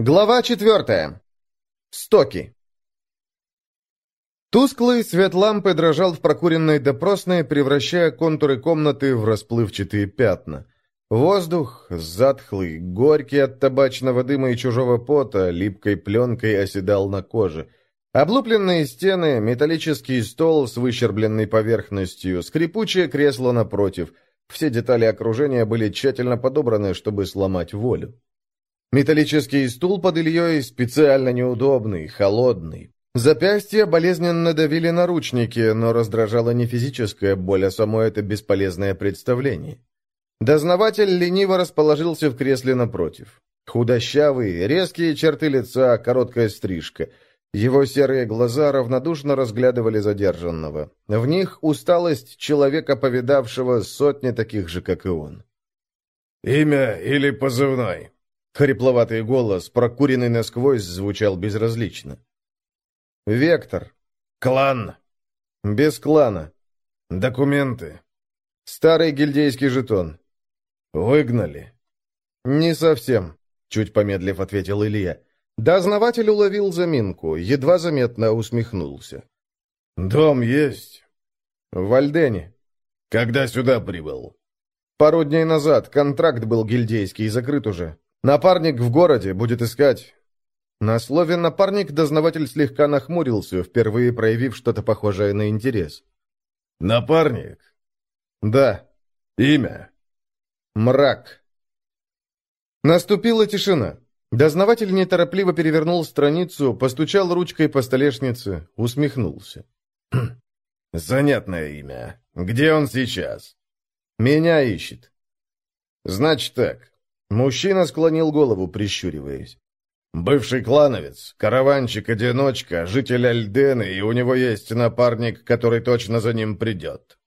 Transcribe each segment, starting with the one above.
Глава четвертая. Стоки. Тусклый свет лампы дрожал в прокуренной допросной, превращая контуры комнаты в расплывчатые пятна. Воздух, затхлый, горький от табачного дыма и чужого пота, липкой пленкой оседал на коже. Облупленные стены, металлический стол с выщербленной поверхностью, скрипучее кресло напротив. Все детали окружения были тщательно подобраны, чтобы сломать волю. Металлический стул под Ильей специально неудобный, холодный. Запястья болезненно давили наручники, но раздражала не физическая боль, а само это бесполезное представление. Дознаватель лениво расположился в кресле напротив. Худощавый, резкие черты лица, короткая стрижка. Его серые глаза равнодушно разглядывали задержанного. В них усталость человека, повидавшего сотни таких же, как и он. «Имя или позывной?» Хрипловатый голос, прокуренный насквозь, звучал безразлично. «Вектор». «Клан?» «Без клана». «Документы?» «Старый гильдейский жетон». «Выгнали?» «Не совсем», — чуть помедлив ответил Илья. Дознаватель уловил заминку, едва заметно усмехнулся. «Дом есть?» «В Альдене». «Когда сюда прибыл?» «Пару дней назад. Контракт был гильдейский, закрыт уже. Напарник в городе, будет искать». На слове «напарник» дознаватель слегка нахмурился, впервые проявив что-то похожее на интерес. «Напарник?» «Да». «Имя?» Мрак. Наступила тишина. Дознаватель неторопливо перевернул страницу, постучал ручкой по столешнице, усмехнулся. «Занятное имя. Где он сейчас?» «Меня ищет». «Значит так». Мужчина склонил голову, прищуриваясь. «Бывший клановец, караванчик-одиночка, житель Альдены, и у него есть напарник, который точно за ним придет».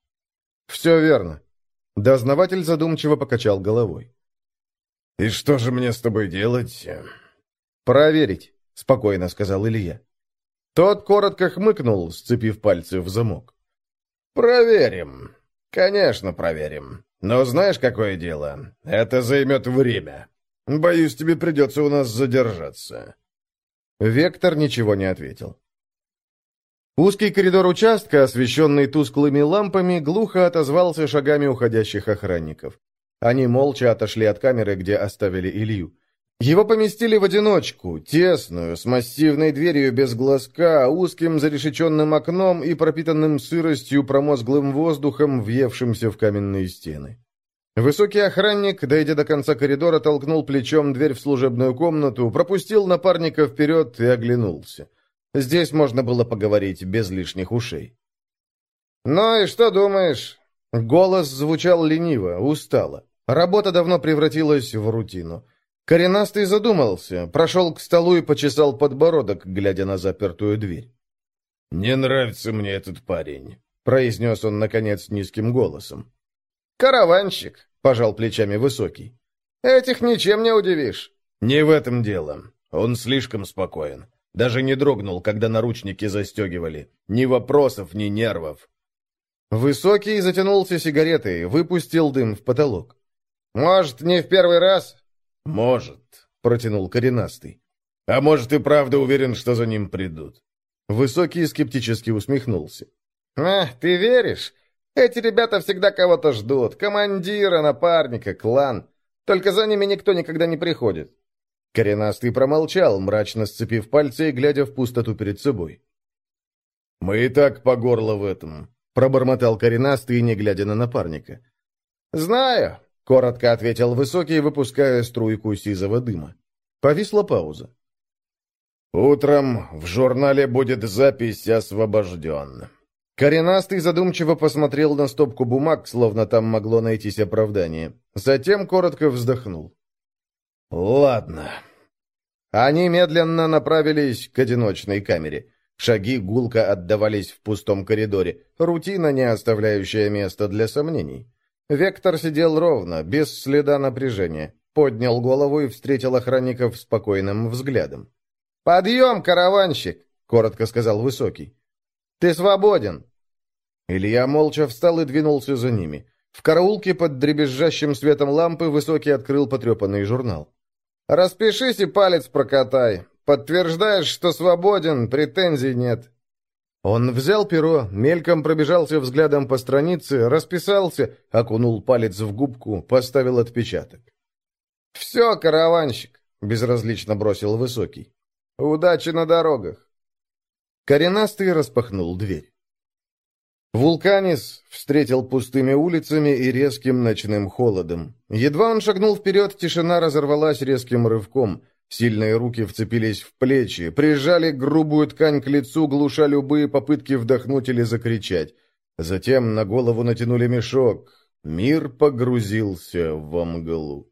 «Все верно». Дознаватель задумчиво покачал головой. «И что же мне с тобой делать?» «Проверить», — спокойно сказал Илья. Тот коротко хмыкнул, сцепив пальцы в замок. «Проверим. Конечно, проверим. Но знаешь, какое дело? Это займет время. Боюсь, тебе придется у нас задержаться». Вектор ничего не ответил. Узкий коридор участка, освещенный тусклыми лампами, глухо отозвался шагами уходящих охранников. Они молча отошли от камеры, где оставили Илью. Его поместили в одиночку, тесную, с массивной дверью без глазка, узким зарешеченным окном и пропитанным сыростью промозглым воздухом, въевшимся в каменные стены. Высокий охранник, дойдя до конца коридора, толкнул плечом дверь в служебную комнату, пропустил напарника вперед и оглянулся. Здесь можно было поговорить без лишних ушей. «Ну и что думаешь?» Голос звучал лениво, устало. Работа давно превратилась в рутину. Коренастый задумался, прошел к столу и почесал подбородок, глядя на запертую дверь. «Не нравится мне этот парень», — произнес он, наконец, низким голосом. «Караванщик», — пожал плечами Высокий. «Этих ничем не удивишь». «Не в этом дело. Он слишком спокоен. Даже не дрогнул, когда наручники застегивали. Ни вопросов, ни нервов. Высокий затянулся сигаретой, выпустил дым в потолок. «Может, не в первый раз?» «Может», — протянул коренастый. «А может, и правда уверен, что за ним придут». Высокий скептически усмехнулся. «А, ты веришь? Эти ребята всегда кого-то ждут. Командира, напарника, клан. Только за ними никто никогда не приходит. Коренастый промолчал, мрачно сцепив пальцы и глядя в пустоту перед собой. «Мы и так по горло в этом», — пробормотал коренастый, не глядя на напарника. «Знаю», — коротко ответил Высокий, выпуская струйку сизого дыма. Повисла пауза. «Утром в журнале будет запись «Освобожден». Коренастый задумчиво посмотрел на стопку бумаг, словно там могло найтись оправдание. Затем коротко вздохнул. «Ладно». Они медленно направились к одиночной камере. Шаги гулко отдавались в пустом коридоре. Рутина, не оставляющая места для сомнений. Вектор сидел ровно, без следа напряжения. Поднял голову и встретил охранников спокойным взглядом. «Подъем, караванщик!» — коротко сказал Высокий. «Ты свободен!» Илья молча встал и двинулся за ними. В караулке под дребезжащим светом лампы Высокий открыл потрепанный журнал. Распишись и палец прокатай. Подтверждаешь, что свободен, претензий нет». Он взял перо, мельком пробежался взглядом по странице, расписался, окунул палец в губку, поставил отпечаток. «Все, караванщик», — безразлично бросил Высокий. «Удачи на дорогах». Коренастый распахнул дверь. Вулканис встретил пустыми улицами и резким ночным холодом. Едва он шагнул вперед, тишина разорвалась резким рывком. Сильные руки вцепились в плечи, прижали грубую ткань к лицу, глуша любые попытки вдохнуть или закричать. Затем на голову натянули мешок. Мир погрузился в мглу.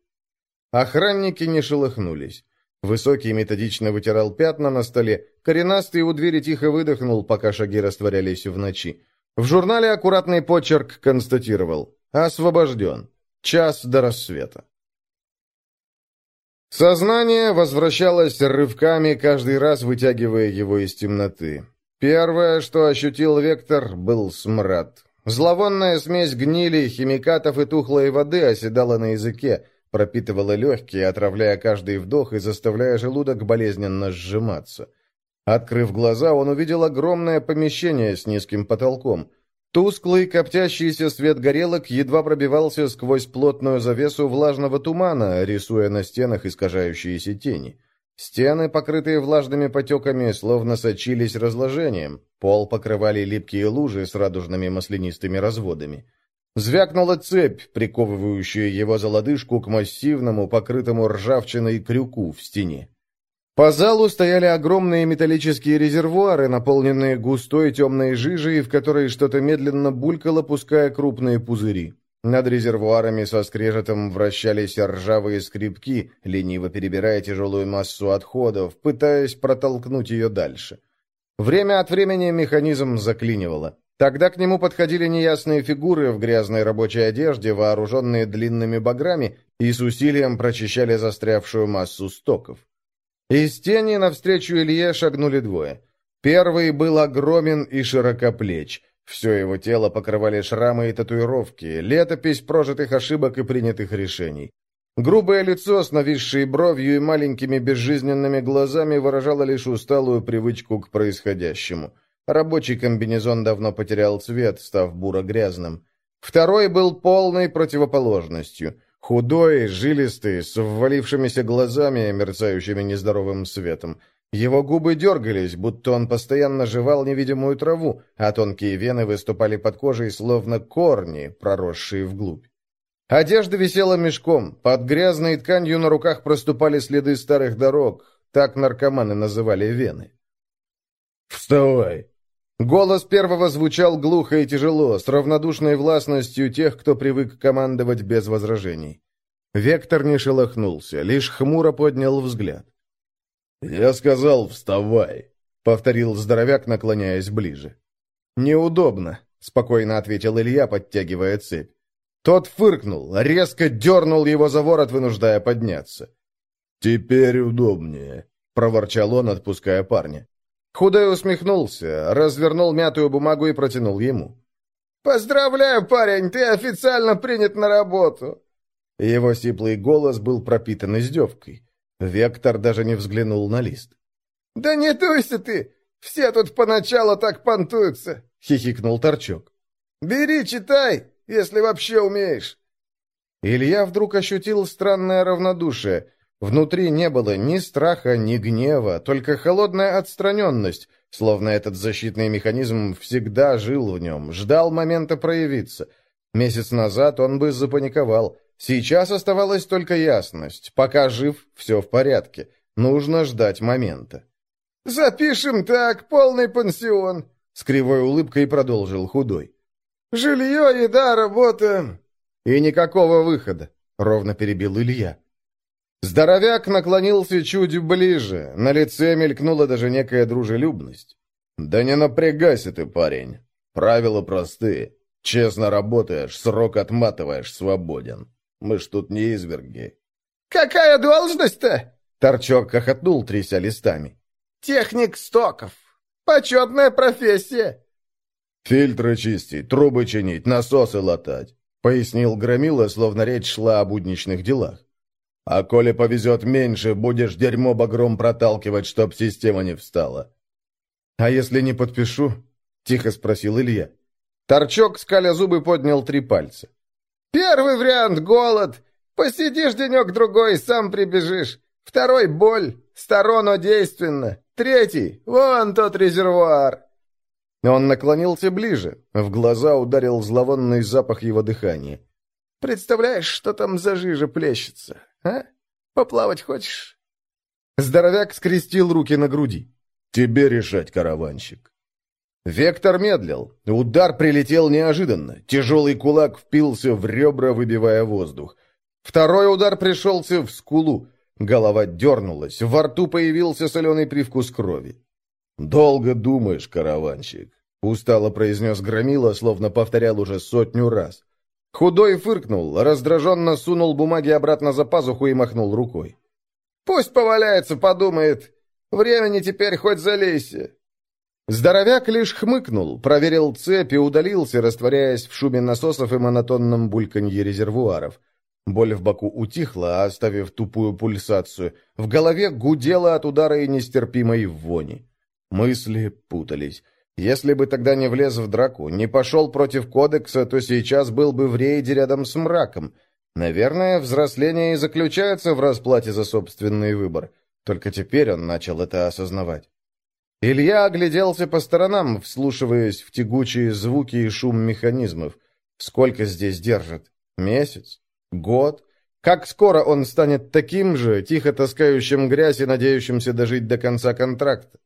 Охранники не шелохнулись. Высокий методично вытирал пятна на столе, коренастый у двери тихо выдохнул, пока шаги растворялись в ночи. В журнале аккуратный почерк констатировал «Освобожден. Час до рассвета». Сознание возвращалось рывками, каждый раз вытягивая его из темноты. Первое, что ощутил Вектор, был смрад. Зловонная смесь гнили, химикатов и тухлой воды оседала на языке, пропитывала легкие, отравляя каждый вдох и заставляя желудок болезненно сжиматься. Открыв глаза, он увидел огромное помещение с низким потолком. Тусклый, коптящийся свет горелок едва пробивался сквозь плотную завесу влажного тумана, рисуя на стенах искажающиеся тени. Стены, покрытые влажными потеками, словно сочились разложением. Пол покрывали липкие лужи с радужными маслянистыми разводами. Звякнула цепь, приковывающая его за лодыжку к массивному, покрытому ржавчиной крюку в стене. По залу стояли огромные металлические резервуары, наполненные густой темной жижей, в которой что-то медленно булькало, пуская крупные пузыри. Над резервуарами со скрежетом вращались ржавые скребки, лениво перебирая тяжелую массу отходов, пытаясь протолкнуть ее дальше. Время от времени механизм заклинивало. Тогда к нему подходили неясные фигуры в грязной рабочей одежде, вооруженные длинными баграми, и с усилием прочищали застрявшую массу стоков. Из тени навстречу Илье шагнули двое. Первый был огромен и широкоплеч. Все его тело покрывали шрамы и татуировки, летопись прожитых ошибок и принятых решений. Грубое лицо с нависшей бровью и маленькими безжизненными глазами выражало лишь усталую привычку к происходящему. Рабочий комбинезон давно потерял цвет, став буро-грязным. Второй был полной противоположностью. Худой, жилистый, с ввалившимися глазами, мерцающими нездоровым светом. Его губы дергались, будто он постоянно жевал невидимую траву, а тонкие вены выступали под кожей, словно корни, проросшие вглубь. Одежда висела мешком, под грязной тканью на руках проступали следы старых дорог, так наркоманы называли вены. «Вставай!» Голос первого звучал глухо и тяжело, с равнодушной властностью тех, кто привык командовать без возражений. Вектор не шелохнулся, лишь хмуро поднял взгляд. «Я сказал, вставай!» — повторил здоровяк, наклоняясь ближе. «Неудобно», — спокойно ответил Илья, подтягивая цепь. Тот фыркнул, резко дернул его за ворот, вынуждая подняться. «Теперь удобнее», — проворчал он, отпуская парня. Худой усмехнулся, развернул мятую бумагу и протянул ему. «Поздравляю, парень, ты официально принят на работу!» Его сиплый голос был пропитан издевкой. Вектор даже не взглянул на лист. «Да не дуйся ты! Все тут поначалу так понтуются!» — хихикнул Торчок. «Бери, читай, если вообще умеешь!» Илья вдруг ощутил странное равнодушие — Внутри не было ни страха, ни гнева, только холодная отстраненность, словно этот защитный механизм всегда жил в нем, ждал момента проявиться. Месяц назад он бы запаниковал. Сейчас оставалась только ясность. Пока жив, все в порядке. Нужно ждать момента. «Запишем так, полный пансион», — с кривой улыбкой продолжил худой. «Жилье, еда, работа...» «И никакого выхода», — ровно перебил Илья. Здоровяк наклонился чуть ближе, на лице мелькнула даже некая дружелюбность. «Да не напрягайся ты, парень. Правила простые. Честно работаешь, срок отматываешь, свободен. Мы ж тут не изверги». «Какая должность-то?» Торчок хохотнул, тряся листами. «Техник стоков. Почетная профессия». «Фильтры чистить, трубы чинить, насосы латать», — пояснил Громила, словно речь шла о будничных делах. А коли повезет меньше, будешь дерьмо багром проталкивать, чтоб система не встала». «А если не подпишу?» — тихо спросил Илья. Торчок, скаля зубы, поднял три пальца. «Первый вариант — голод. Посидишь денек-другой, сам прибежишь. Второй — боль. Сторону действенно. Третий — вон тот резервуар». Он наклонился ближе. В глаза ударил зловонный запах его дыхания. «Представляешь, что там за жижа плещется, а? Поплавать хочешь?» Здоровяк скрестил руки на груди. «Тебе решать, караванщик». Вектор медлил. Удар прилетел неожиданно. Тяжелый кулак впился в ребра, выбивая воздух. Второй удар пришелся в скулу. Голова дернулась, во рту появился соленый привкус крови. «Долго думаешь, караванщик», — устало произнес Громила, словно повторял уже сотню раз. Худой фыркнул, раздраженно сунул бумаги обратно за пазуху и махнул рукой. «Пусть поваляется, подумает. Времени теперь хоть залейся». Здоровяк лишь хмыкнул, проверил цепь и удалился, растворяясь в шуме насосов и монотонном бульканье резервуаров. Боль в боку утихла, оставив тупую пульсацию. В голове гудело от удара и нестерпимой вони. Мысли путались. Если бы тогда не влез в драку, не пошел против кодекса, то сейчас был бы в рейде рядом с мраком. Наверное, взросление и заключается в расплате за собственный выбор. Только теперь он начал это осознавать. Илья огляделся по сторонам, вслушиваясь в тягучие звуки и шум механизмов. Сколько здесь держат? Месяц? Год? Как скоро он станет таким же, тихо таскающим грязь и надеющимся дожить до конца контракта?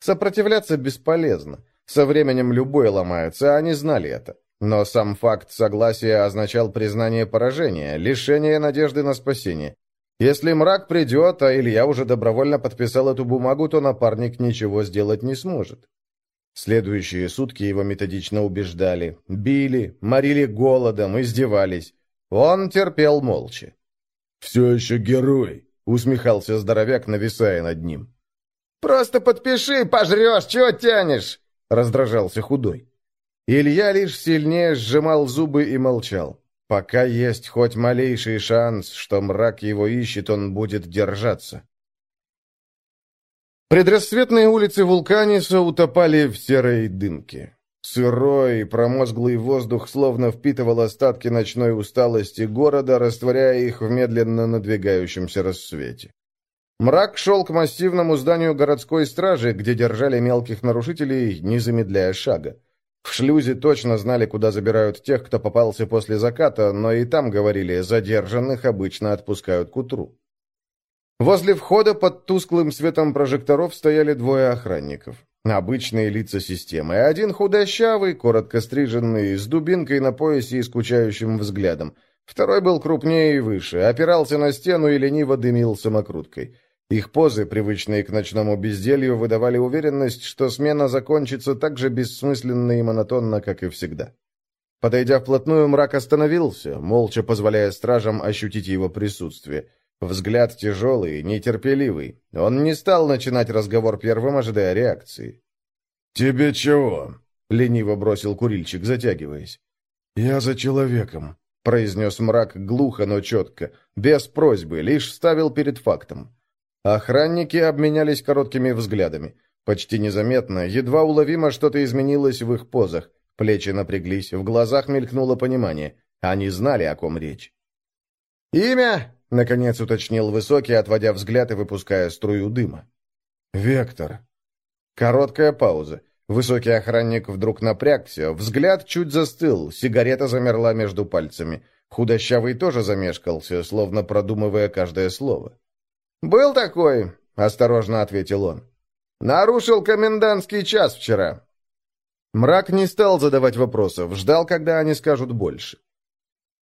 Сопротивляться бесполезно. Со временем любой ломается, а они знали это. Но сам факт согласия означал признание поражения, лишение надежды на спасение. Если мрак придет, а Илья уже добровольно подписал эту бумагу, то напарник ничего сделать не сможет. Следующие сутки его методично убеждали, били, морили голодом, издевались. Он терпел молча. «Все еще герой», — усмехался здоровяк, нависая над ним. «Просто подпиши, пожрешь, чего тянешь?» — раздражался худой. Илья лишь сильнее сжимал зубы и молчал. Пока есть хоть малейший шанс, что мрак его ищет, он будет держаться. Предрассветные улицы Вулканиса утопали в серой дымке. Сырой промозглый воздух словно впитывал остатки ночной усталости города, растворяя их в медленно надвигающемся рассвете. Мрак шел к массивному зданию городской стражи, где держали мелких нарушителей, не замедляя шага. В шлюзе точно знали, куда забирают тех, кто попался после заката, но и там говорили, задержанных обычно отпускают к утру. Возле входа под тусклым светом прожекторов стояли двое охранников. Обычные лица системы. Один худощавый, коротко стриженный, с дубинкой на поясе и скучающим взглядом. Второй был крупнее и выше, опирался на стену и лениво дымил самокруткой. Их позы, привычные к ночному безделью, выдавали уверенность, что смена закончится так же бессмысленно и монотонно, как и всегда. Подойдя вплотную, мрак остановился, молча позволяя стражам ощутить его присутствие. Взгляд тяжелый, нетерпеливый. Он не стал начинать разговор первым, ожидая реакции. «Тебе чего?» — лениво бросил курильщик, затягиваясь. «Я за человеком», — произнес мрак глухо, но четко, без просьбы, лишь ставил перед фактом. Охранники обменялись короткими взглядами. Почти незаметно, едва уловимо что-то изменилось в их позах. Плечи напряглись, в глазах мелькнуло понимание. Они знали, о ком речь. «Имя?» — наконец уточнил Высокий, отводя взгляд и выпуская струю дыма. «Вектор». Короткая пауза. Высокий охранник вдруг напрягся, взгляд чуть застыл, сигарета замерла между пальцами. Худощавый тоже замешкался, словно продумывая каждое слово. «Был такой», — осторожно ответил он. «Нарушил комендантский час вчера». Мрак не стал задавать вопросов, ждал, когда они скажут больше.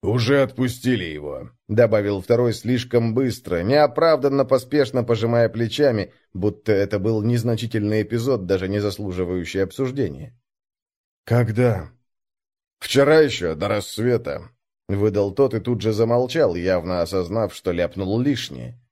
«Уже отпустили его», — добавил второй слишком быстро, неоправданно поспешно пожимая плечами, будто это был незначительный эпизод, даже не заслуживающий обсуждения. «Когда?» «Вчера еще, до рассвета», — выдал тот и тут же замолчал, явно осознав, что ляпнул лишнее.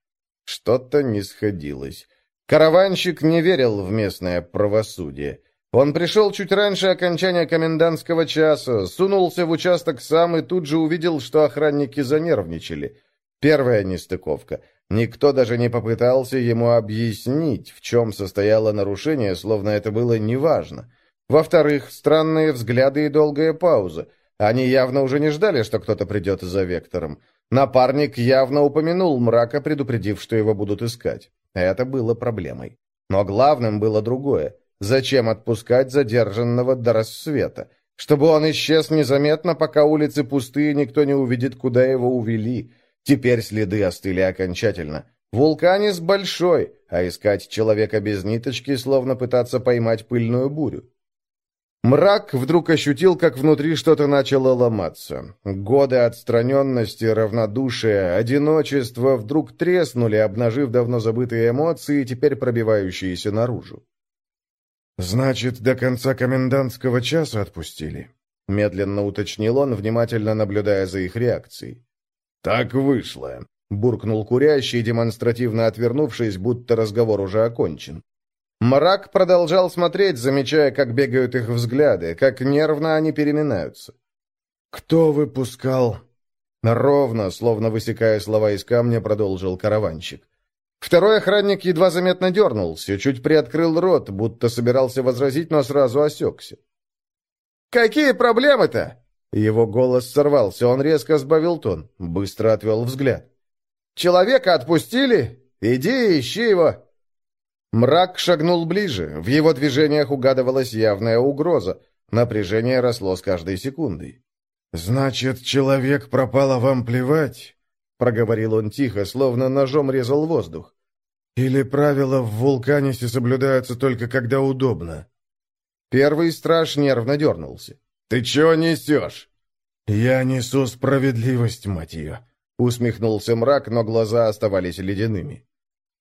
Что-то не сходилось. Караванщик не верил в местное правосудие. Он пришел чуть раньше окончания комендантского часа, сунулся в участок сам и тут же увидел, что охранники занервничали. Первая нестыковка. Никто даже не попытался ему объяснить, в чем состояло нарушение, словно это было неважно. Во-вторых, странные взгляды и долгая пауза. Они явно уже не ждали, что кто-то придет за Вектором. Напарник явно упомянул мрака, предупредив, что его будут искать. Это было проблемой. Но главным было другое. Зачем отпускать задержанного до рассвета? Чтобы он исчез незаметно, пока улицы пустые, никто не увидит, куда его увели. Теперь следы остыли окончательно. Вулканис большой, а искать человека без ниточки, словно пытаться поймать пыльную бурю. Мрак вдруг ощутил, как внутри что-то начало ломаться. Годы отстраненности, равнодушия, одиночества вдруг треснули, обнажив давно забытые эмоции, теперь пробивающиеся наружу. «Значит, до конца комендантского часа отпустили?» — медленно уточнил он, внимательно наблюдая за их реакцией. «Так вышло», — буркнул курящий, демонстративно отвернувшись, будто разговор уже окончен. Мрак продолжал смотреть, замечая, как бегают их взгляды, как нервно они переминаются. «Кто выпускал?» Ровно, словно высекая слова из камня, продолжил караванщик. Второй охранник едва заметно дернулся, чуть приоткрыл рот, будто собирался возразить, но сразу осекся. «Какие проблемы-то?» Его голос сорвался, он резко сбавил тон, быстро отвел взгляд. «Человека отпустили? Иди ищи его!» Мрак шагнул ближе, в его движениях угадывалась явная угроза. Напряжение росло с каждой секундой. «Значит, человек пропал, а вам плевать?» — проговорил он тихо, словно ножом резал воздух. «Или правила в вулканисе соблюдаются только когда удобно?» Первый страж нервно дернулся. «Ты чего несешь?» «Я несу справедливость, мать ее!» — усмехнулся мрак, но глаза оставались ледяными.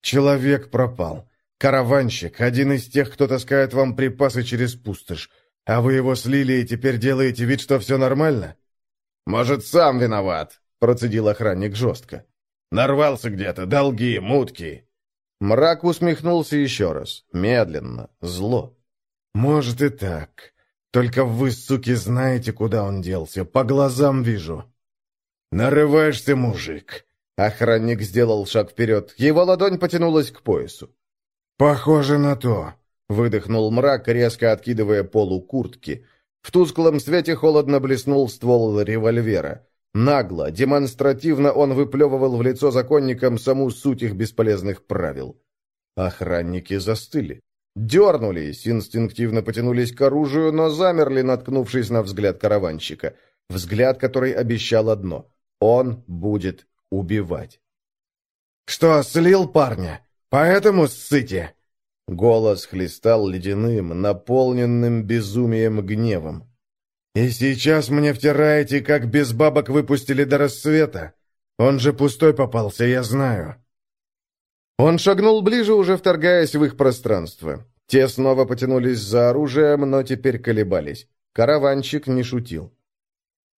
«Человек пропал. Караванщик, один из тех, кто таскает вам припасы через пустошь. А вы его слили и теперь делаете вид, что все нормально?» «Может, сам виноват», — процедил охранник жестко. «Нарвался где-то, долги, мутки». Мрак усмехнулся еще раз, медленно, зло. «Может и так. Только вы, суки, знаете, куда он делся. По глазам вижу». «Нарываешься, мужик!» Охранник сделал шаг вперед. Его ладонь потянулась к поясу. «Похоже на то», — выдохнул мрак, резко откидывая полу куртки. В тусклом свете холодно блеснул ствол револьвера. Нагло, демонстративно он выплевывал в лицо законникам саму суть их бесполезных правил. Охранники застыли. Дернулись, инстинктивно потянулись к оружию, но замерли, наткнувшись на взгляд караванщика. Взгляд, который обещал одно — он будет убивать. «Что, слил парня?» Поэтому ссыте!» Голос хлестал ледяным, наполненным безумием гневом. «И сейчас мне втираете, как без бабок выпустили до рассвета. Он же пустой попался, я знаю». Он шагнул ближе, уже вторгаясь в их пространство. Те снова потянулись за оружием, но теперь колебались. Караванщик не шутил.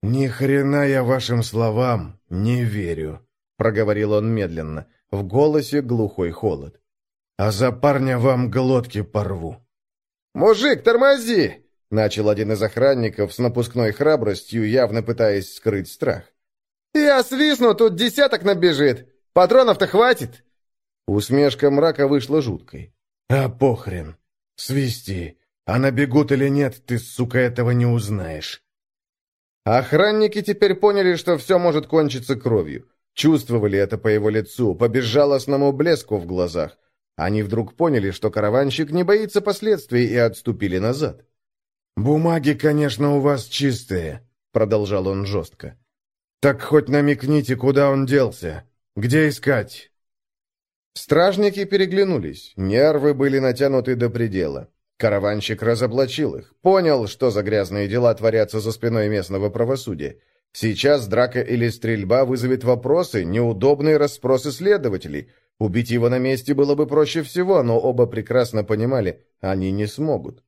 «Ни хрена я вашим словам не верю», — проговорил он медленно. В голосе глухой холод. «А за парня вам глотки порву». «Мужик, тормози!» — начал один из охранников с напускной храбростью, явно пытаясь скрыть страх. «Я свистну, тут десяток набежит. Патронов-то хватит!» Усмешка мрака вышла жуткой. «А похрен! Свисти! А набегут или нет, ты, сука, этого не узнаешь!» Охранники теперь поняли, что все может кончиться кровью. Чувствовали это по его лицу, по безжалостному блеску в глазах. Они вдруг поняли, что караванщик не боится последствий и отступили назад. «Бумаги, конечно, у вас чистые», — продолжал он жестко. «Так хоть намекните, куда он делся. Где искать?» Стражники переглянулись, нервы были натянуты до предела. Караванщик разоблачил их, понял, что за грязные дела творятся за спиной местного правосудия. Сейчас драка или стрельба вызовет вопросы, неудобные расспросы следователей. Убить его на месте было бы проще всего, но оба прекрасно понимали, они не смогут.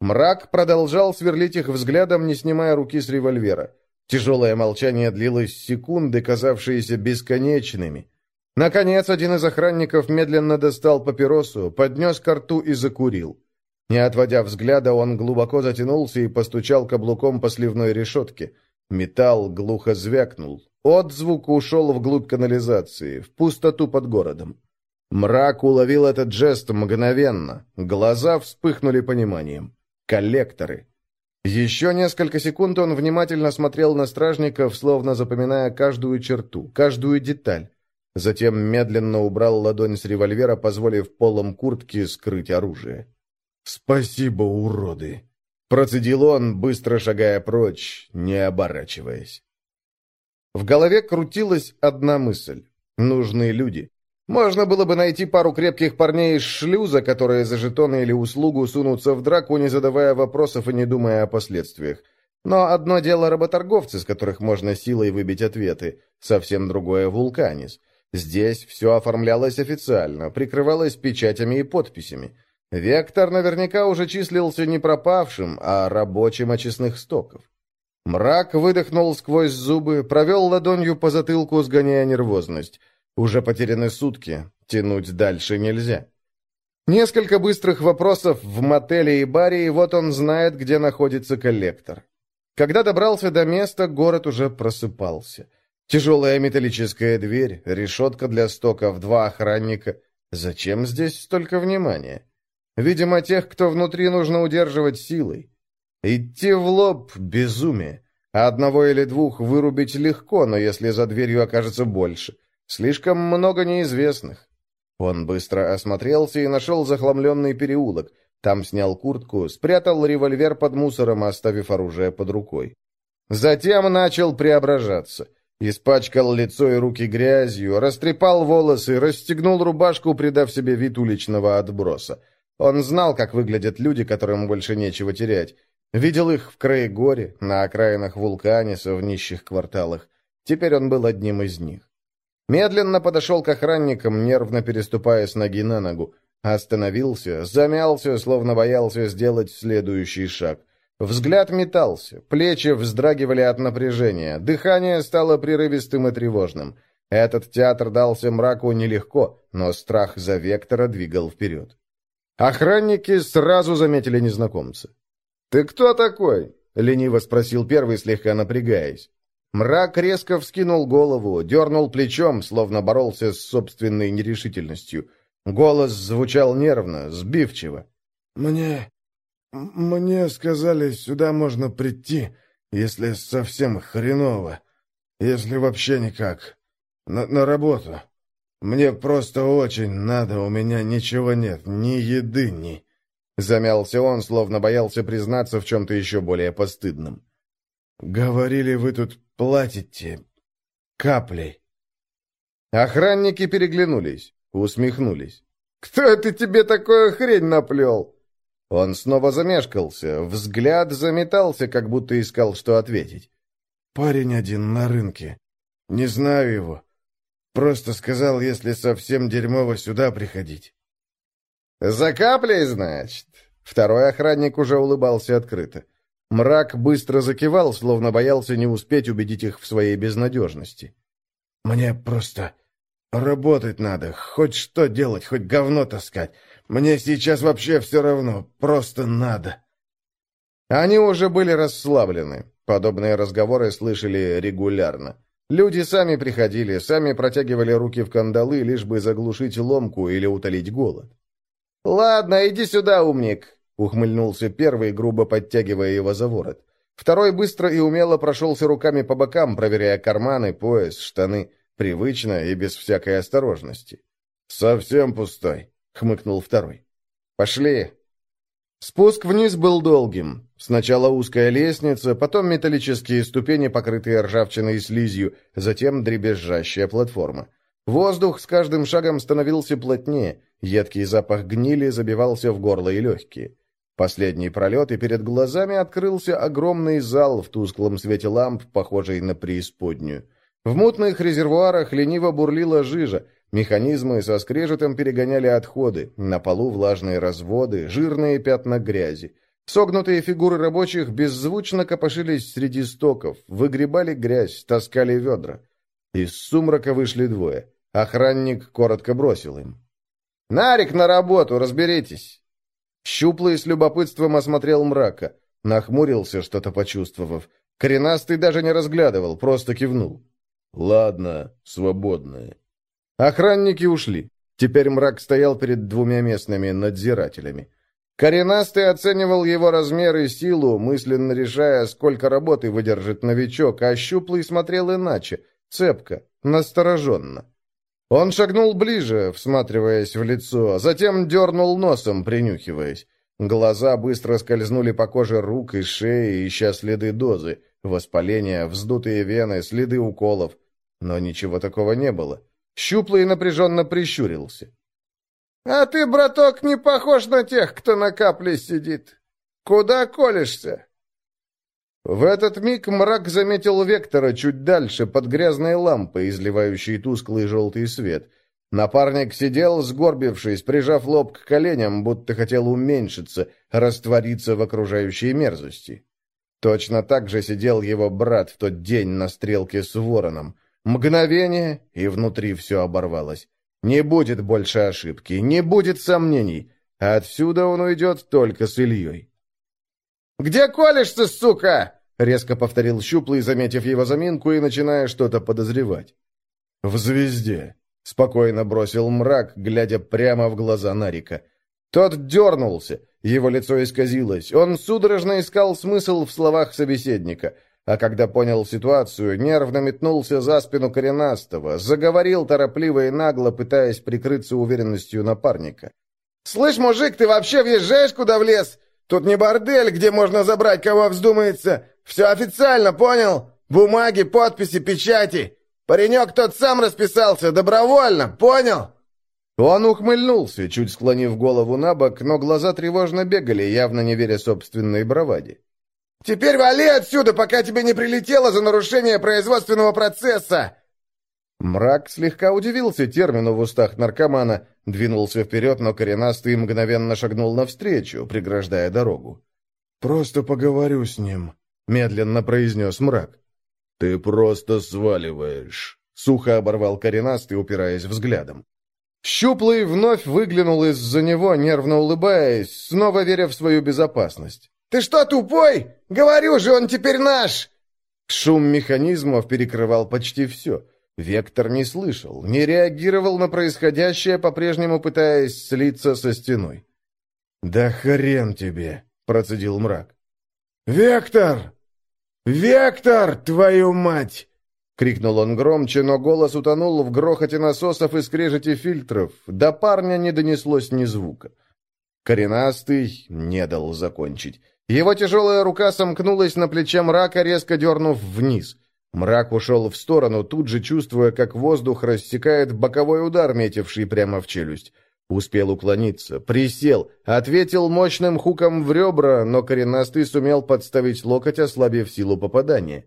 Мрак продолжал сверлить их взглядом, не снимая руки с револьвера. Тяжелое молчание длилось секунды, казавшиеся бесконечными. Наконец, один из охранников медленно достал папиросу, поднес ко рту и закурил. Не отводя взгляда, он глубоко затянулся и постучал каблуком по сливной решетке – Металл глухо звякнул. Отзвук ушел вглубь канализации, в пустоту под городом. Мрак уловил этот жест мгновенно. Глаза вспыхнули пониманием. Коллекторы. Еще несколько секунд он внимательно смотрел на стражников, словно запоминая каждую черту, каждую деталь. Затем медленно убрал ладонь с револьвера, позволив полом куртки скрыть оружие. «Спасибо, уроды!» Процедил он, быстро шагая прочь, не оборачиваясь. В голове крутилась одна мысль. Нужны люди. Можно было бы найти пару крепких парней из шлюза, которые за жетоны или услугу сунутся в драку, не задавая вопросов и не думая о последствиях. Но одно дело работорговцы, с которых можно силой выбить ответы, совсем другое вулканис. Здесь все оформлялось официально, прикрывалось печатями и подписями. Вектор наверняка уже числился не пропавшим, а рабочим очистных стоков. Мрак выдохнул сквозь зубы, провел ладонью по затылку, сгоняя нервозность. Уже потеряны сутки, тянуть дальше нельзя. Несколько быстрых вопросов в мотеле и баре, и вот он знает, где находится коллектор. Когда добрался до места, город уже просыпался. Тяжелая металлическая дверь, решетка для стоков, два охранника. Зачем здесь столько внимания? Видимо, тех, кто внутри, нужно удерживать силой. Идти в лоб — безумие. Одного или двух вырубить легко, но если за дверью окажется больше — Слишком много неизвестных. Он быстро осмотрелся и нашел захламленный переулок. Там снял куртку, спрятал револьвер под мусором, оставив оружие под рукой. Затем начал преображаться. Испачкал лицо и руки грязью, растрепал волосы, расстегнул рубашку, придав себе вид уличного отброса. Он знал, как выглядят люди, которым больше нечего терять. Видел их в крае горе, на окраинах вулканиса, в нищих кварталах. Теперь он был одним из них. Медленно подошел к охранникам, нервно переступая с ноги на ногу. Остановился, замялся, словно боялся сделать следующий шаг. Взгляд метался, плечи вздрагивали от напряжения, дыхание стало прерывистым и тревожным. Этот театр дался мраку нелегко, но страх за Вектора двигал вперед. Охранники сразу заметили незнакомца. «Ты кто такой?» — лениво спросил первый, слегка напрягаясь. Мрак резко вскинул голову, дернул плечом, словно боролся с собственной нерешительностью. Голос звучал нервно, сбивчиво. «Мне... мне сказали, сюда можно прийти, если совсем хреново, если вообще никак. На, на работу. Мне просто очень надо, у меня ничего нет, ни еды, ни...» Замялся он, словно боялся признаться в чем-то еще более постыдном. «Говорили, вы тут платите каплей». Охранники переглянулись, усмехнулись. «Кто это тебе такое хрень наплел?» Он снова замешкался, взгляд заметался, как будто искал, что ответить. «Парень один на рынке. Не знаю его. Просто сказал, если совсем дерьмово сюда приходить». «За каплей, значит?» Второй охранник уже улыбался открыто. Мрак быстро закивал, словно боялся не успеть убедить их в своей безнадежности. «Мне просто работать надо, хоть что делать, хоть говно таскать. Мне сейчас вообще все равно, просто надо». Они уже были расслаблены. Подобные разговоры слышали регулярно. Люди сами приходили, сами протягивали руки в кандалы, лишь бы заглушить ломку или утолить голод. «Ладно, иди сюда, умник», Ухмыльнулся первый, грубо подтягивая его за ворот. Второй быстро и умело прошелся руками по бокам, проверяя карманы, пояс, штаны. Привычно и без всякой осторожности. «Совсем пустой», — хмыкнул второй. «Пошли». Спуск вниз был долгим. Сначала узкая лестница, потом металлические ступени, покрытые ржавчиной и слизью, затем дребезжащая платформа. Воздух с каждым шагом становился плотнее, едкий запах гнили забивался в горло и легкие. Последний пролет, и перед глазами открылся огромный зал в тусклом свете ламп, похожий на преисподнюю. В мутных резервуарах лениво бурлила жижа, механизмы со скрежетом перегоняли отходы, на полу влажные разводы, жирные пятна грязи. Согнутые фигуры рабочих беззвучно копошились среди стоков, выгребали грязь, таскали ведра. Из сумрака вышли двое. Охранник коротко бросил им. «Нарик на работу, разберитесь!» Щуплый с любопытством осмотрел мрака. Нахмурился, что-то почувствовав. Коренастый даже не разглядывал, просто кивнул. Ладно, свободная. Охранники ушли. Теперь мрак стоял перед двумя местными надзирателями. Коренастый оценивал его размер и силу, мысленно решая, сколько работы выдержит новичок, а щуплый смотрел иначе, цепко, настороженно. Он шагнул ближе, всматриваясь в лицо, затем дернул носом, принюхиваясь. Глаза быстро скользнули по коже рук и шеи, ища следы дозы, воспаления, вздутые вены, следы уколов. Но ничего такого не было. Щуплый напряженно прищурился. «А ты, браток, не похож на тех, кто на капле сидит. Куда колешься?» В этот миг мрак заметил Вектора чуть дальше, под грязной лампой, изливающей тусклый желтый свет. Напарник сидел, сгорбившись, прижав лоб к коленям, будто хотел уменьшиться, раствориться в окружающей мерзости. Точно так же сидел его брат в тот день на стрелке с вороном. Мгновение, и внутри все оборвалось. Не будет больше ошибки, не будет сомнений. Отсюда он уйдет только с Ильей. «Где колешься, сука?» — резко повторил Щуплый, заметив его заминку и начиная что-то подозревать. «В звезде», — спокойно бросил мрак, глядя прямо в глаза Нарика. Тот дернулся, его лицо исказилось. Он судорожно искал смысл в словах собеседника — а когда понял ситуацию, нервно метнулся за спину коренастого, заговорил торопливо и нагло, пытаясь прикрыться уверенностью напарника. «Слышь, мужик, ты вообще въезжаешь куда в лес? Тут не бордель, где можно забрать, кого вздумается. Все официально, понял? Бумаги, подписи, печати. Паренек тот сам расписался, добровольно, понял?» Он ухмыльнулся, чуть склонив голову на бок, но глаза тревожно бегали, явно не веря собственной браваде. Теперь вали отсюда, пока тебе не прилетело за нарушение производственного процесса!» Мрак слегка удивился термину в устах наркомана, двинулся вперед, но коренастый мгновенно шагнул навстречу, преграждая дорогу. «Просто поговорю с ним», — медленно произнес мрак. «Ты просто сваливаешь», — сухо оборвал коренастый, упираясь взглядом. Щуплый вновь выглянул из-за него, нервно улыбаясь, снова веря в свою безопасность. «Ты что, тупой? Говорю же, он теперь наш!» Шум механизмов перекрывал почти все. Вектор не слышал, не реагировал на происходящее, по-прежнему пытаясь слиться со стеной. «Да хрен тебе!» — процедил мрак. «Вектор! Вектор, твою мать!» — крикнул он громче, но голос утонул в грохоте насосов и скрежете фильтров. До парня не донеслось ни звука. Коренастый не дал закончить. Его тяжелая рука сомкнулась на плече мрака, резко дернув вниз. Мрак ушел в сторону, тут же чувствуя, как воздух рассекает боковой удар, метивший прямо в челюсть. Успел уклониться, присел, ответил мощным хуком в ребра, но коренастый сумел подставить локоть, ослабив силу попадания.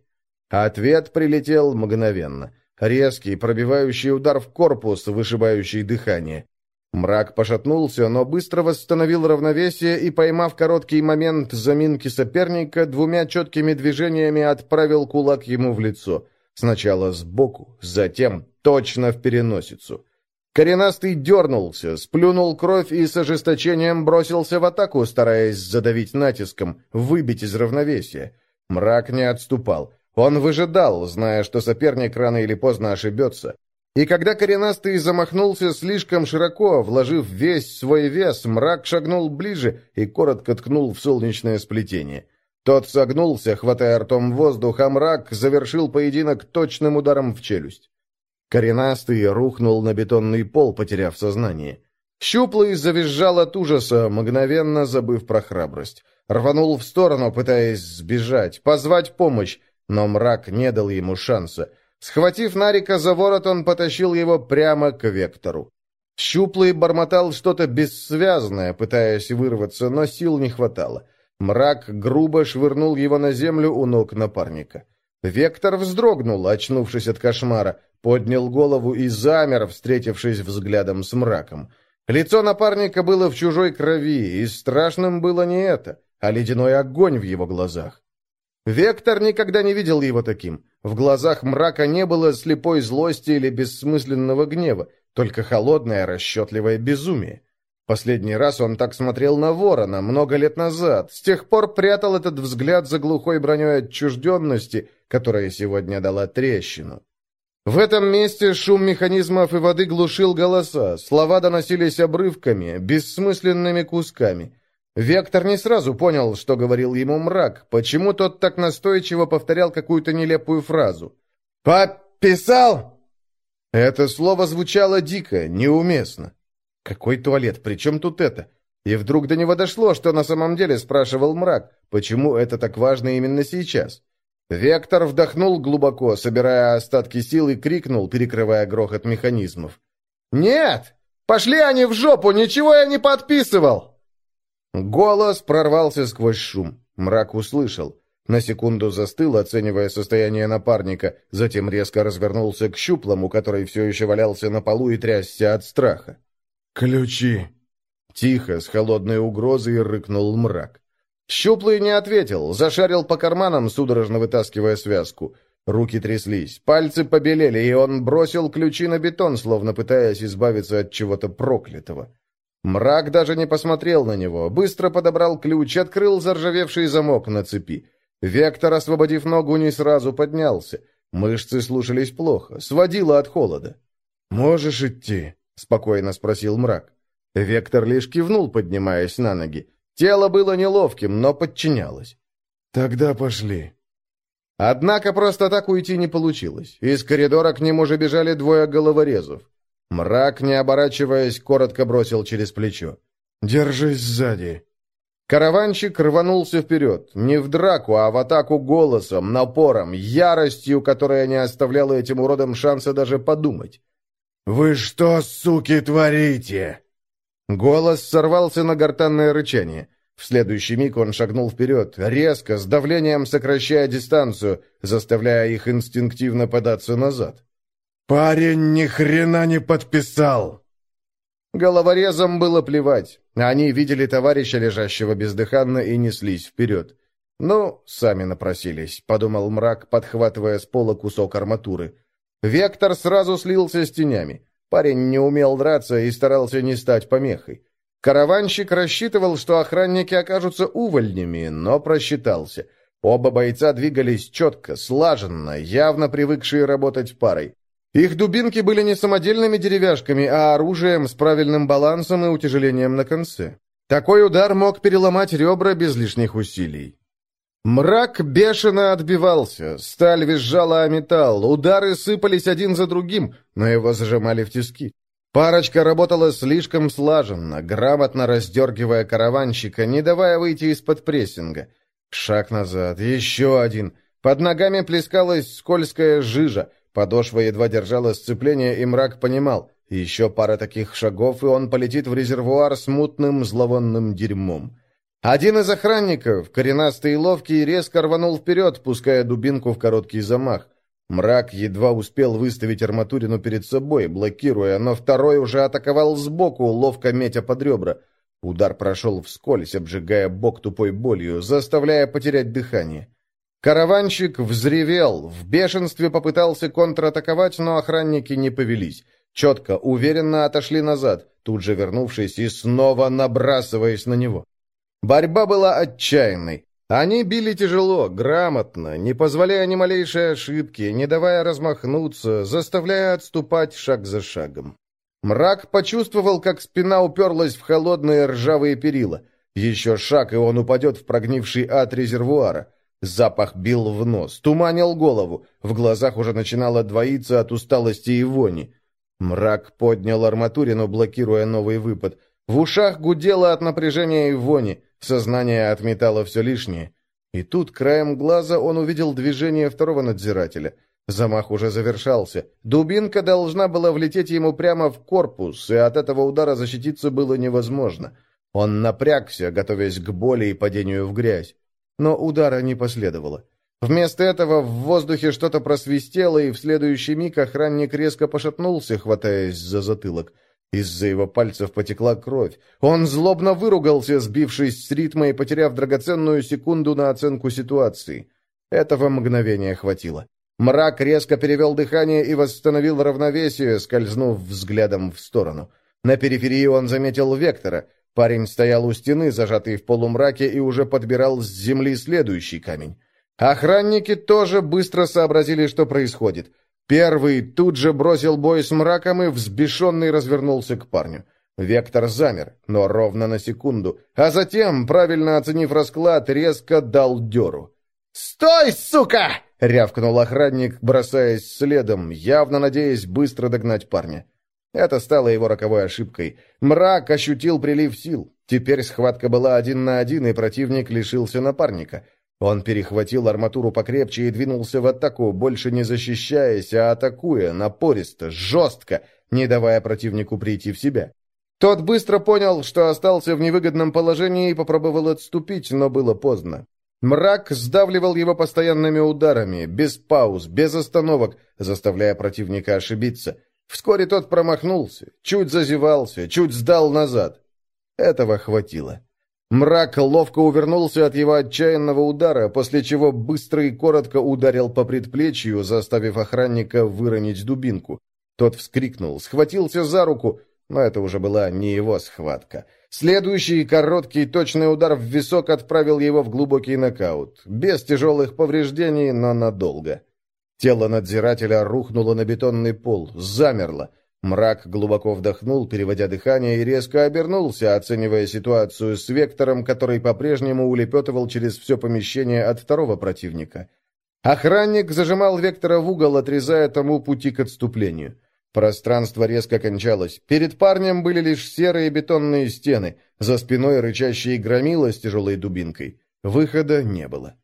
Ответ прилетел мгновенно. Резкий, пробивающий удар в корпус, вышибающий дыхание. Мрак пошатнулся, но быстро восстановил равновесие и, поймав короткий момент заминки соперника, двумя четкими движениями отправил кулак ему в лицо. Сначала сбоку, затем точно в переносицу. Коренастый дернулся, сплюнул кровь и с ожесточением бросился в атаку, стараясь задавить натиском, выбить из равновесия. Мрак не отступал. Он выжидал, зная, что соперник рано или поздно ошибется. И когда коренастый замахнулся слишком широко, вложив весь свой вес, мрак шагнул ближе и коротко ткнул в солнечное сплетение. Тот согнулся, хватая ртом воздух, а мрак завершил поединок точным ударом в челюсть. Коренастый рухнул на бетонный пол, потеряв сознание. Щуплый завизжал от ужаса, мгновенно забыв про храбрость. Рванул в сторону, пытаясь сбежать, позвать помощь, но мрак не дал ему шанса. Схватив Нарика за ворот, он потащил его прямо к Вектору. Щуплый бормотал что-то бессвязное, пытаясь вырваться, но сил не хватало. Мрак грубо швырнул его на землю у ног напарника. Вектор вздрогнул, очнувшись от кошмара, поднял голову и замер, встретившись взглядом с мраком. Лицо напарника было в чужой крови, и страшным было не это, а ледяной огонь в его глазах. Вектор никогда не видел его таким. В глазах мрака не было слепой злости или бессмысленного гнева, только холодное, расчетливое безумие. Последний раз он так смотрел на ворона много лет назад, с тех пор прятал этот взгляд за глухой броней отчужденности, которая сегодня дала трещину. В этом месте шум механизмов и воды глушил голоса, слова доносились обрывками, бессмысленными кусками. Вектор не сразу понял, что говорил ему мрак, почему тот так настойчиво повторял какую-то нелепую фразу. «Подписал?» Это слово звучало дико, неуместно. Какой туалет? Причем тут это? И вдруг до него дошло, что на самом деле спрашивал мрак, почему это так важно именно сейчас. Вектор вдохнул глубоко, собирая остатки сил и крикнул, перекрывая грохот механизмов. «Нет! Пошли они в жопу! Ничего я не подписывал!» Голос прорвался сквозь шум. Мрак услышал. На секунду застыл, оценивая состояние напарника, затем резко развернулся к щуплому, который все еще валялся на полу и трясся от страха. «Ключи!» Тихо, с холодной угрозой рыкнул мрак. Щуплый не ответил, зашарил по карманам, судорожно вытаскивая связку. Руки тряслись, пальцы побелели, и он бросил ключи на бетон, словно пытаясь избавиться от чего-то проклятого. Мрак даже не посмотрел на него, быстро подобрал ключ, открыл заржавевший замок на цепи. Вектор, освободив ногу, не сразу поднялся. Мышцы слушались плохо, сводило от холода. «Можешь идти?» — спокойно спросил мрак. Вектор лишь кивнул, поднимаясь на ноги. Тело было неловким, но подчинялось. «Тогда пошли». Однако просто так уйти не получилось. Из коридора к ним уже бежали двое головорезов. Мрак, не оборачиваясь, коротко бросил через плечо. «Держись сзади». Караванщик рванулся вперед, не в драку, а в атаку голосом, напором, яростью, которая не оставляла этим уродам шанса даже подумать. «Вы что, суки, творите?» Голос сорвался на гортанное рычание. В следующий миг он шагнул вперед, резко, с давлением сокращая дистанцию, заставляя их инстинктивно податься назад. «Парень ни хрена не подписал!» Головорезам было плевать. Они видели товарища, лежащего бездыханно, и неслись вперед. «Ну, сами напросились», — подумал мрак, подхватывая с пола кусок арматуры. Вектор сразу слился с тенями. Парень не умел драться и старался не стать помехой. Караванщик рассчитывал, что охранники окажутся увольнями, но просчитался. Оба бойца двигались четко, слаженно, явно привыкшие работать парой. Их дубинки были не самодельными деревяшками, а оружием с правильным балансом и утяжелением на конце. Такой удар мог переломать ребра без лишних усилий. Мрак бешено отбивался, сталь визжала о металл, удары сыпались один за другим, но его зажимали в тиски. Парочка работала слишком слаженно, грамотно раздергивая караванщика, не давая выйти из-под прессинга. Шаг назад, еще один. Под ногами плескалась скользкая жижа, подошва едва держала сцепление, и мрак понимал, еще пара таких шагов, и он полетит в резервуар с мутным зловонным дерьмом. Один из охранников, коренастый и ловкий, резко рванул вперед, пуская дубинку в короткий замах. Мрак едва успел выставить арматурину перед собой, блокируя, но второй уже атаковал сбоку, ловко метя под ребра. Удар прошел вскользь, обжигая бок тупой болью, заставляя потерять дыхание. Караванщик взревел, в бешенстве попытался контратаковать, но охранники не повелись. Четко, уверенно отошли назад, тут же вернувшись и снова набрасываясь на него. Борьба была отчаянной. Они били тяжело, грамотно, не позволяя ни малейшей ошибки, не давая размахнуться, заставляя отступать шаг за шагом. Мрак почувствовал, как спина уперлась в холодные ржавые перила. Еще шаг, и он упадет в прогнивший ад резервуара. Запах бил в нос, туманил голову, в глазах уже начинало двоиться от усталости и вони. Мрак поднял арматурину, блокируя новый выпад. В ушах гудело от напряжения и вони. Сознание отметало все лишнее. И тут, краем глаза, он увидел движение второго надзирателя. Замах уже завершался. Дубинка должна была влететь ему прямо в корпус, и от этого удара защититься было невозможно. Он напрягся, готовясь к боли и падению в грязь. Но удара не последовало. Вместо этого в воздухе что-то просвистело, и в следующий миг охранник резко пошатнулся, хватаясь за затылок. Из-за его пальцев потекла кровь. Он злобно выругался, сбившись с ритма и потеряв драгоценную секунду на оценку ситуации. Этого мгновения хватило. Мрак резко перевел дыхание и восстановил равновесие, скользнув взглядом в сторону. На периферии он заметил Вектора. Парень стоял у стены, зажатый в полумраке, и уже подбирал с земли следующий камень. Охранники тоже быстро сообразили, что происходит. Первый тут же бросил бой с мраком и взбешенный развернулся к парню. Вектор замер, но ровно на секунду, а затем, правильно оценив расклад, резко дал дёру. «Стой, сука!» — рявкнул охранник, бросаясь следом, явно надеясь быстро догнать парня. Это стало его роковой ошибкой. Мрак ощутил прилив сил. Теперь схватка была один на один, и противник лишился напарника. Он перехватил арматуру покрепче и двинулся в атаку, больше не защищаясь, а атакуя, напористо, жестко, не давая противнику прийти в себя. Тот быстро понял, что остался в невыгодном положении и попробовал отступить, но было поздно. Мрак сдавливал его постоянными ударами, без пауз, без остановок, заставляя противника ошибиться. Вскоре тот промахнулся, чуть зазевался, чуть сдал назад. Этого хватило. Мрак ловко увернулся от его отчаянного удара, после чего быстро и коротко ударил по предплечью, заставив охранника выронить дубинку. Тот вскрикнул, схватился за руку, но это уже была не его схватка. Следующий короткий точный удар в висок отправил его в глубокий нокаут, без тяжелых повреждений, но надолго. Тело надзирателя рухнуло на бетонный пол, замерло. Мрак глубоко вдохнул, переводя дыхание, и резко обернулся, оценивая ситуацию с Вектором, который по-прежнему улепетывал через все помещение от второго противника. Охранник зажимал Вектора в угол, отрезая тому пути к отступлению. Пространство резко кончалось. Перед парнем были лишь серые бетонные стены, за спиной рычащие громила с тяжелой дубинкой. Выхода не было.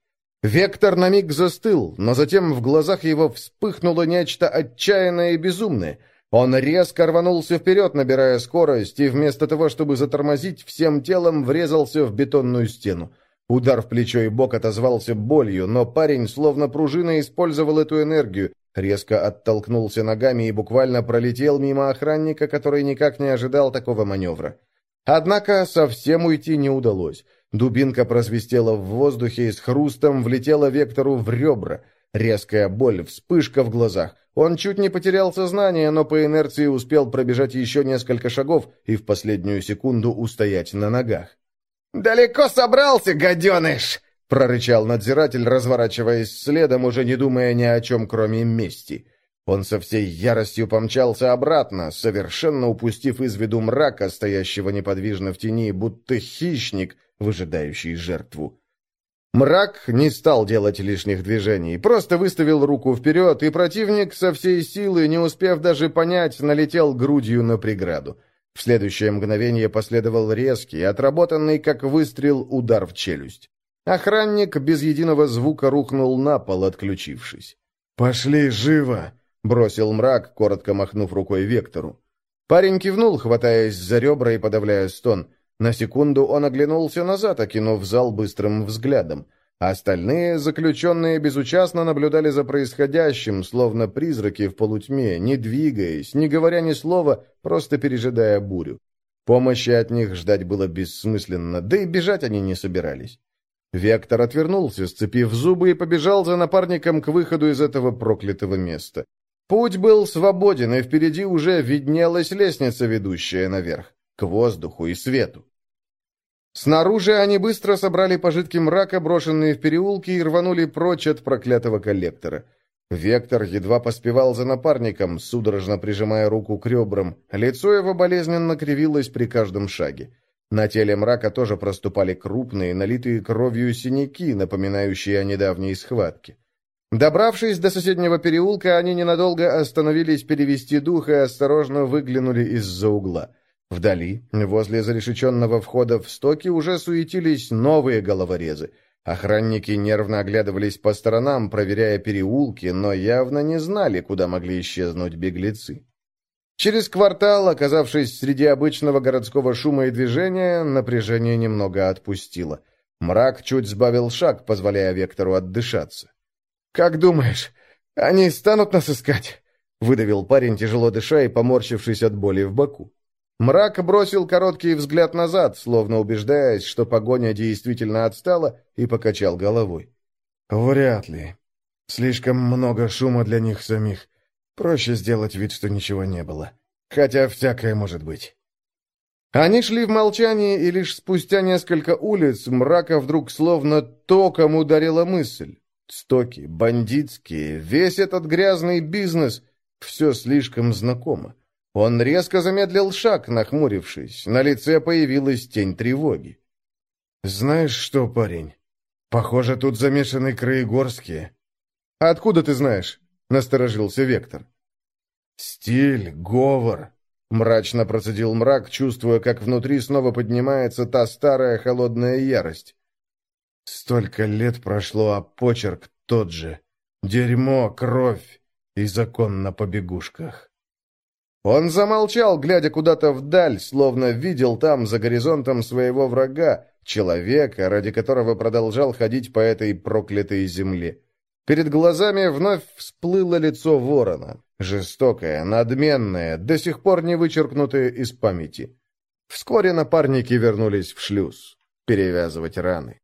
Вектор на миг застыл, но затем в глазах его вспыхнуло нечто отчаянное и безумное. Он резко рванулся вперед, набирая скорость, и вместо того, чтобы затормозить, всем телом врезался в бетонную стену. Удар в плечо и бок отозвался болью, но парень, словно пружина, использовал эту энергию, резко оттолкнулся ногами и буквально пролетел мимо охранника, который никак не ожидал такого маневра. Однако совсем уйти не удалось. Дубинка просвистела в воздухе и с хрустом влетела Вектору в ребра. Резкая боль, вспышка в глазах. Он чуть не потерял сознание, но по инерции успел пробежать еще несколько шагов и в последнюю секунду устоять на ногах. «Далеко собрался, гаденыш!» — прорычал надзиратель, разворачиваясь следом, уже не думая ни о чем, кроме мести. Он со всей яростью помчался обратно, совершенно упустив из виду мрака, стоящего неподвижно в тени, будто хищник, выжидающий жертву. Мрак не стал делать лишних движений, просто выставил руку вперед, и противник со всей силы, не успев даже понять, налетел грудью на преграду. В следующее мгновение последовал резкий, отработанный как выстрел, удар в челюсть. Охранник без единого звука рухнул на пол, отключившись. «Пошли, живо!» — бросил мрак, коротко махнув рукой Вектору. Парень кивнул, хватаясь за ребра и подавляя стон. На секунду он оглянулся назад, окинув зал быстрым взглядом. Остальные заключенные безучастно наблюдали за происходящим, словно призраки в полутьме, не двигаясь, не говоря ни слова, просто пережидая бурю. Помощи от них ждать было бессмысленно, да и бежать они не собирались. Вектор отвернулся, сцепив зубы, и побежал за напарником к выходу из этого проклятого места. Путь был свободен, и впереди уже виднелась лестница, ведущая наверх, к воздуху и свету. Снаружи они быстро собрали пожитки мрака, брошенные в переулки, и рванули прочь от проклятого коллектора. Вектор едва поспевал за напарником, судорожно прижимая руку к ребрам. Лицо его болезненно кривилось при каждом шаге. На теле мрака тоже проступали крупные, налитые кровью синяки, напоминающие о недавней схватке. Добравшись до соседнего переулка, они ненадолго остановились перевести дух и осторожно выглянули из-за угла. Вдали, возле зарешеченного входа в стоки, уже суетились новые головорезы. Охранники нервно оглядывались по сторонам, проверяя переулки, но явно не знали, куда могли исчезнуть беглецы. Через квартал, оказавшись среди обычного городского шума и движения, напряжение немного отпустило. Мрак чуть сбавил шаг, позволяя Вектору отдышаться. «Как думаешь, они станут нас искать?» — выдавил парень, тяжело дыша и поморщившись от боли в боку. Мрак бросил короткий взгляд назад, словно убеждаясь, что погоня действительно отстала, и покачал головой. «Вряд ли. Слишком много шума для них самих. Проще сделать вид, что ничего не было. Хотя всякое может быть». Они шли в молчании, и лишь спустя несколько улиц мрака вдруг словно током ударила мысль. стоки, бандитские, весь этот грязный бизнес — все слишком знакомо. Он резко замедлил шаг, нахмурившись. На лице появилась тень тревоги. «Знаешь что, парень, похоже, тут замешаны краегорские». «Откуда ты знаешь?» — насторожился Вектор. «Стиль, говор», — мрачно процедил мрак, чувствуя, как внутри снова поднимается та старая холодная ярость. «Столько лет прошло, а почерк тот же. Дерьмо, кровь и закон на побегушках». Он замолчал, глядя куда-то вдаль, словно видел там, за горизонтом своего врага, человека, ради которого продолжал ходить по этой проклятой земле. Перед глазами вновь всплыло лицо ворона, жестокое, надменное, до сих пор не вычеркнутое из памяти. Вскоре напарники вернулись в шлюз, перевязывать раны.